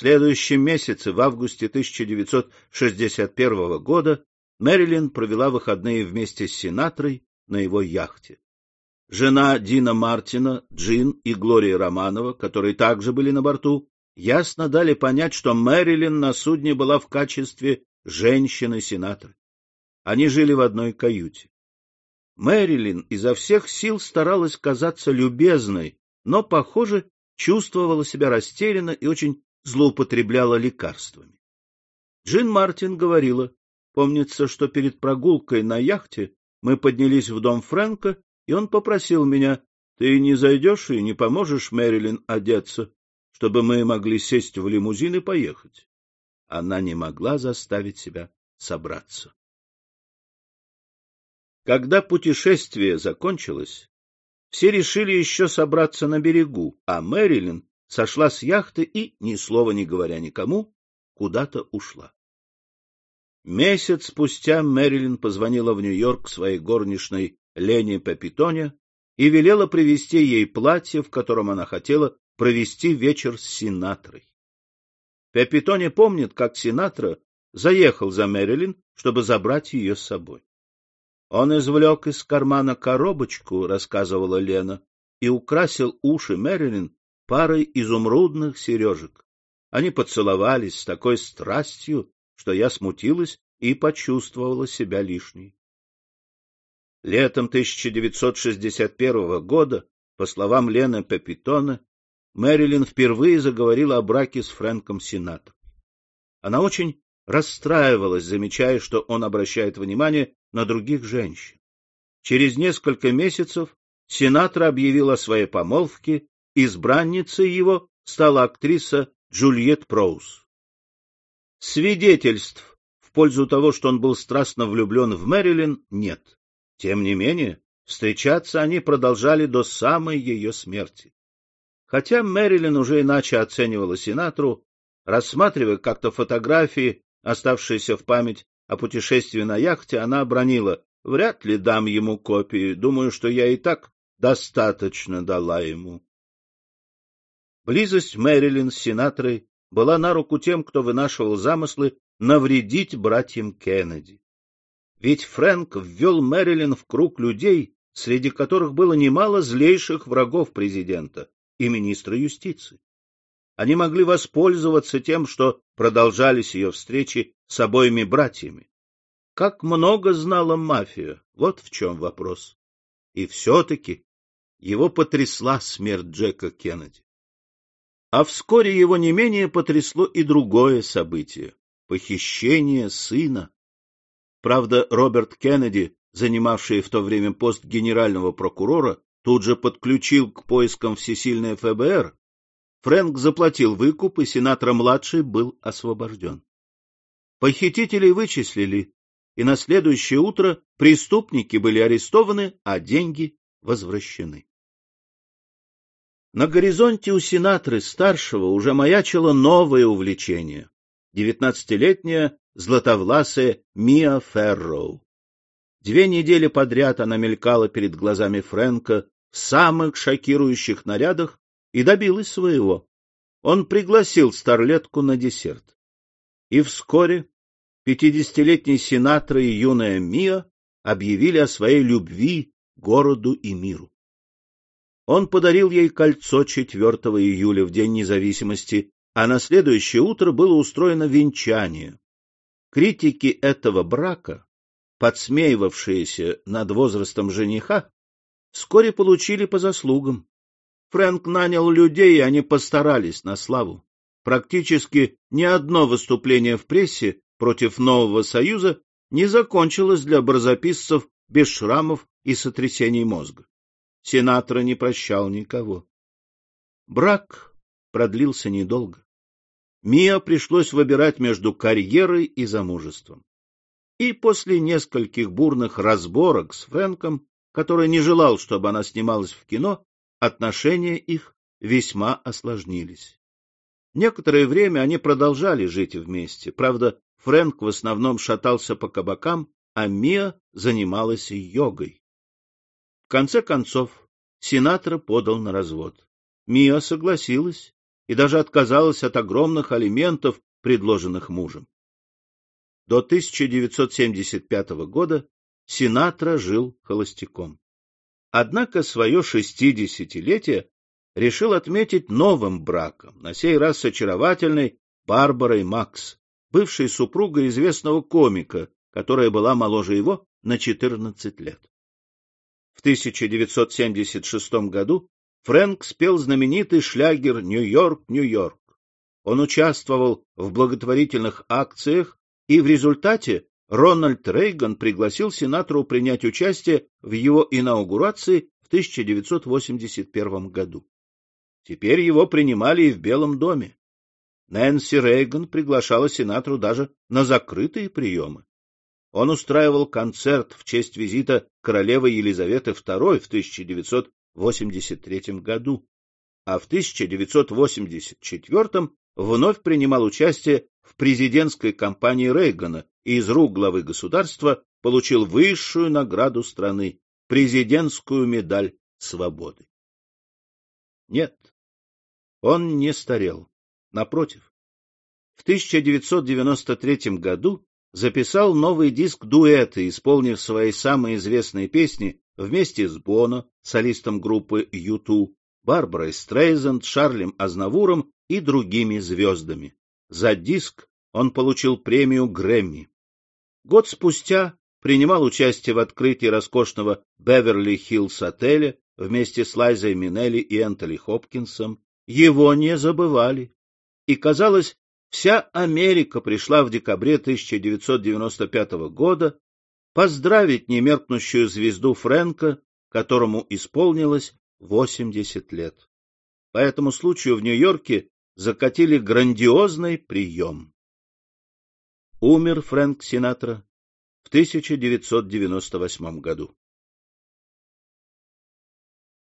следующем месяце, в августе 1961 года, Мэрилин провела выходные вместе с Синатрой на его яхте. Жена Дина Мартина, Джин и Глория Романова, которые также были на борту, ясно дали понять, что Мэрилин на судне была в качестве женщины-сенаторы. Они жили в одной каюте. Мэрилин изо всех сил старалась казаться любезной, но, похоже, чувствовала себя растерянно и очень злоупотребляла лекарствами. Джин Мартин говорила, помнится, что перед прогулкой на яхте мы поднялись в дом Фрэнка, и он попросил меня, ты не зайдешь и не поможешь Мэрилин одеться, чтобы мы могли сесть в лимузин и поехать. Она не могла заставить себя собраться. Когда путешествие закончилось, все решили еще собраться на берегу, а Мэрилин сошла с яхты и, ни слова не говоря никому, куда-то ушла. Месяц спустя Мэрилин позвонила в Нью-Йорк своей горничной Лене Пепитоне и велела привезти ей платье, в котором она хотела провести вечер с Синатрой. Пепитоне помнит, как Синатра заехал за Мэрилин, чтобы забрать ее с собой. Он извлек из кармана коробочку, рассказывала Лена, и украсил уши Мэрилин парой изумрудных сережек. Они поцеловались с такой страстью, что я смутилась и почувствовала себя лишней. Летом 1961 года, по словам Лены Пепитона, Мэрилин впервые заговорила о браке с Фрэнком Синатором. Она очень расстраивалась, замечая, что он обращает внимание на других женщин. Через несколько месяцев сенатор объявил о своей помолвке, избранницей его стала актриса Джульет Проуз. Свидетельств в пользу того, что он был страстно влюблен в Мэрилин, нет. Тем не менее, встречаться они продолжали до самой ее смерти. Хотя Мэрилин уже иначе оценивала сенатору, рассматривая как-то фотографии, оставшиеся в память о путешествии на яхте, она обронила. Вряд ли дам ему копии, думаю, что я и так достаточно дала ему. Близость Мэрилин с сенаторой была на руку тем, кто вынашивал замыслы навредить братьям Кеннеди. Ведь Фрэнк ввел Мэрилин в круг людей, среди которых было немало злейших врагов президента и министра юстиции. Они могли воспользоваться тем, что продолжались ее встречи с обоими братьями. Как много знала мафия, вот в чем вопрос. И все-таки его потрясла смерть Джека Кеннеди. А вскоре его не менее потрясло и другое событие — похищение сына. Правда, Роберт Кеннеди, занимавший в то время пост генерального прокурора, тут же подключил к поискам всесильное ФБР Фрэнк заплатил выкуп, и сенатор-младший был освобожден. Похитителей вычислили, и на следующее утро преступники были арестованы, а деньги возвращены. На горизонте у сенаторы старшего уже маячило новое увлечение — девятнадцатилетняя златовласая Мия Ферроу. Две недели подряд она мелькала перед глазами Фрэнка в самых шокирующих нарядах и добилась своего. Он пригласил старлетку на десерт. И вскоре пятидесятилетний сенатор и юная Мия объявили о своей любви городу и миру. Он подарил ей кольцо 4 июля в День независимости, а на следующее утро было устроено венчание. Критики этого брака, подсмеивавшиеся над возрастом жениха, вскоре получили по заслугам. Фрэнк нанял людей, и они постарались на славу. Практически ни одно выступление в прессе против нового союза не закончилось для барзаписцев без шрамов и сотрясений мозга. Сенатора не прощал никого. Брак продлился недолго. Мия пришлось выбирать между карьерой и замужеством. И после нескольких бурных разборок с Фрэнком, который не желал, чтобы она снималась в кино, отношения их весьма осложнились. Некоторое время они продолжали жить вместе. Правда, Фрэнк в основном шатался по кабакам, а Мия занималась йогой. Конце концов, сенатора подал на развод. Мия согласилась, и даже отказалась от огромных алиментов, предложенных мужем. До 1975 года Синатра жил холостяком. Однако свое шестидесятилетие решил отметить новым браком, на сей раз с очаровательной Барбарой Макс, бывшей супругой известного комика, которая была моложе его на 14 лет. В 1976 году Фрэнк спел знаменитый шлягер «Нью-Йорк, Нью-Йорк». Он участвовал в благотворительных акциях, и в результате Рональд Рейган пригласил сенатору принять участие в его инаугурации в 1981 году. Теперь его принимали и в Белом доме. Нэнси Рейган приглашала сенатору даже на закрытые приемы. Он устраивал концерт в честь визита королевы Елизаветы II в 1983 году, а в 1984 вновь принимал участие в президентской кампании Рейгана и из рук главы государства получил высшую награду страны — президентскую медаль свободы. Нет, он не старел. Напротив, в 1993 году записал новый диск дуэты, исполнив свои самые известные песни вместе с Боно, солистом группы U2, Барбарой Стрейзенд, Шарлем Азнавуром и другими звездами. За диск он получил премию Грэмми. Год спустя принимал участие в открытии роскошного Беверли-Хиллз отеля вместе с Лайзой Минелли и Энтони Хопкинсом. Его не забывали и, казалось, вся Америка пришла в декабре 1995 года поздравить немеркнущую звезду Фрэнка, которому исполнилось 80 лет. По этому случаю в Нью-Йорке закатили грандиозный прием. Умер Фрэнк Синатра в 1998 году.